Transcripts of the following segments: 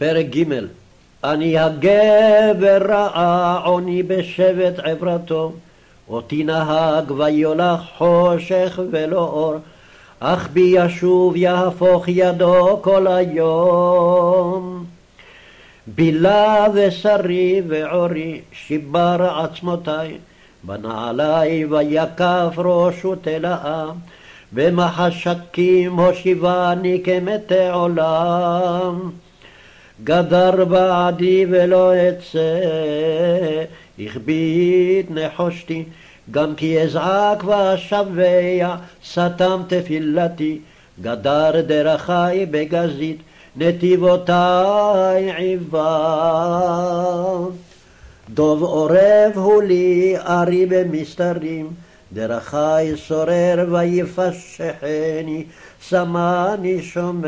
פרק ג' אני הגבר רעה עוני בשבט עברתו, אותי נהג ויולך חושך ולא אור, אך בי ישוב יהפוך ידו כל היום. בילה ושרי ועורי שיבר עצמותי, בנעלי ויקף ראש ותלאה, במחשקים הושיבני כמתי עולם. גדר בעדי ולא אצא, הכביד נחושתי, גם כי אזעק ואשבע, סתם תפילתי, גדר דרכי בגזית, נתיבותי עיבה. דוב עורב הוא לי, ארי במסתרים, דרכי שורר ויפשחני, שמני שומם.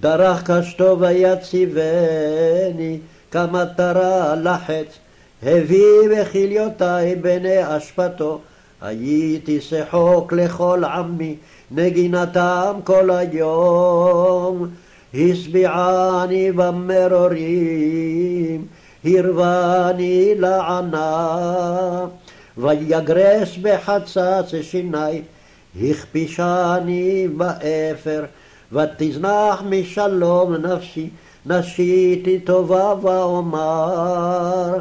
דרך קשתו ויציבני, כמטרה לחץ, הביא בכליותי בני אשפתו, הייתי שחוק לכל עמי, נגינתם כל היום. השביעני במרורים, הרבני לענה, ויגרס בחצץ שיני, הכפישני באפר, ותזנח משלום נפשי, נשיתי טובה ואומר,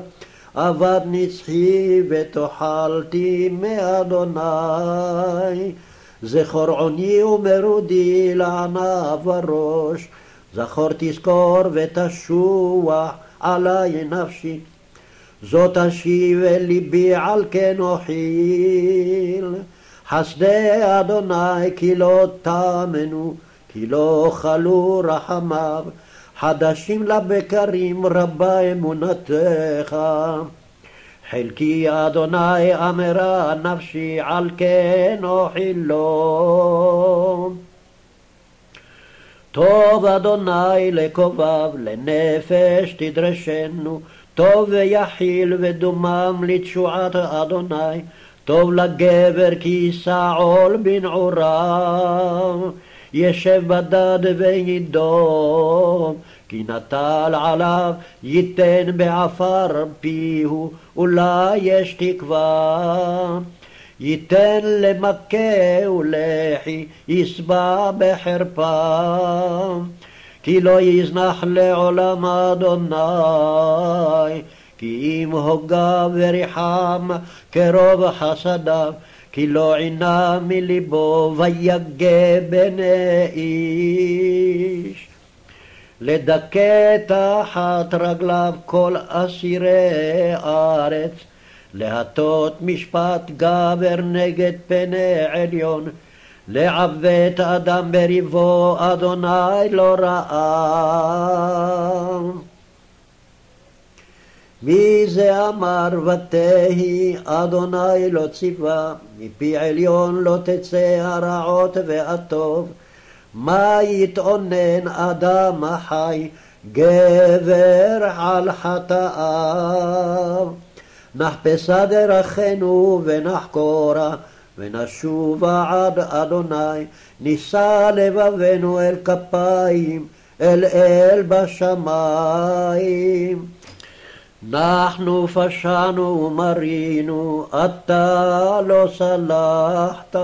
אבד נצחי ותוחלתי מאדוני. זכור עניי ומרודי לענה וראש, זכור תזכור ותשוח עלי נפשי. זאת אשיב אל ליבי על כן אוכיל. חסדי אדוני כי לא תאמנו, כי לא חלו רחמיו, חדשים לבקרים רבה אמונתך. חלקי אדוני אמרה נפשי על כן אוכילו. טוב אדוני לקובב, לנפש תדרשנו, טוב ויחיל ודומם לתשועת אדוני, טוב לגבר כי יישא עול בנעוריו, ישב בדד וידום, כי נטל עליו ייתן בעפר פיהו, אולי יש תקווה. ייתן למכה ולחי, ישבע בחרפה. כי לא יזנח לעולם אדוני, כי אם הוגה וריחם קרוב חסדיו, כי לא עינה מליבו ויגה בני איש. לדכא תחת רגליו כל אסירי ארץ, להטות משפט גבר נגד פני עליון, לעוות אדם בריבו, אדוני לא ראה. מי זה אמר ותהי, אדוני לא ציווה, מפי עליון לא תצא הרעות והטוב. מה יתאונן אדם החי, גבר על חטאיו. נחפשה דרכנו ונחקורה, ונשובה עד אדוני, נישא לבבנו אל כפיים, אל אל בשמיים. אנחנו פשענו ומרינו, אתה לא סלחת.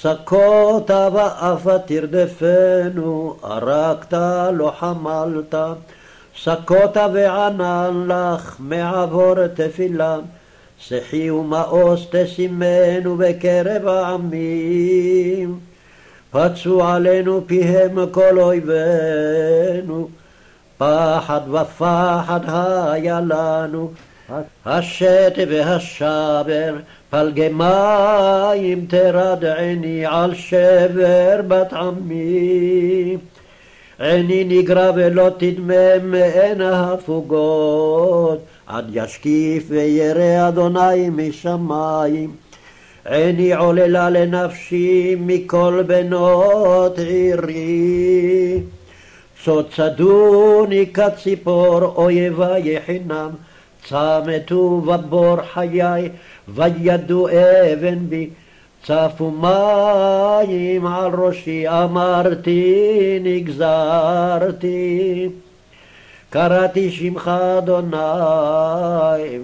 סקות ואפה תרדפנו, הרגת לא חמלת. סקות וענן לך מעבור תפילה, שחי ומאוס תשימנו בקרב העמים. פצו עלינו פיהם כל אויבינו, פחד ופחד היה לנו, השת והשבר, פלגי מים תרדעני על שבר בת עמי. עיני נגרע ולא תדמם מעין ההפוגות, עד ישקיף וירא אדוני משמיים. עיני עוללה לנפשי מכל בנות עירי. צוצדוני כציפור אויבי יחינם, צמתו בבור חיי, וידו אבן בי. צפו מים על ראשי, אמרתי, נגזרתי. קראתי שמך אדוני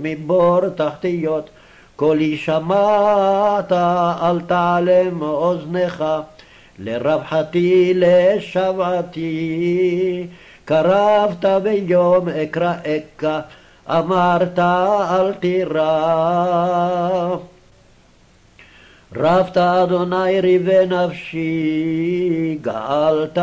מבור תחתיות, קולי שמעת אל תעלם אוזנך, לרווחתי לשבעתי, קרבת ביום אקראך, אמרת אל תירא. רבת אדוני ריבי נפשי, גאלת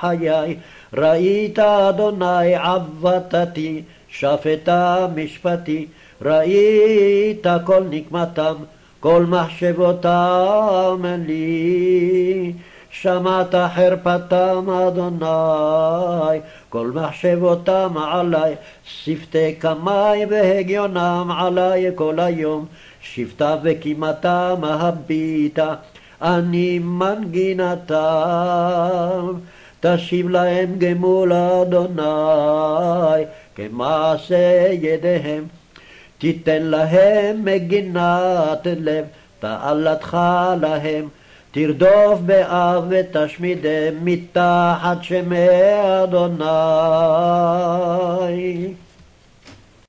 חיי, ראית אדוני עבדתי, שפטה משפטי, ראית כל נקמתם, כל מחשבותם לי. שמעת חרפתם אדוני, כל מחשבותם עלי, שפתי קמי והגיונם עלי כל היום, שבטה וקימתם הביטה, אני מנגינתם. תשיב להם גמול אדוני, כמעשה ידיהם. תיתן להם מגינת לב, תעלתך להם. תרדוף באב ותשמידם מתחת שמי אדוני.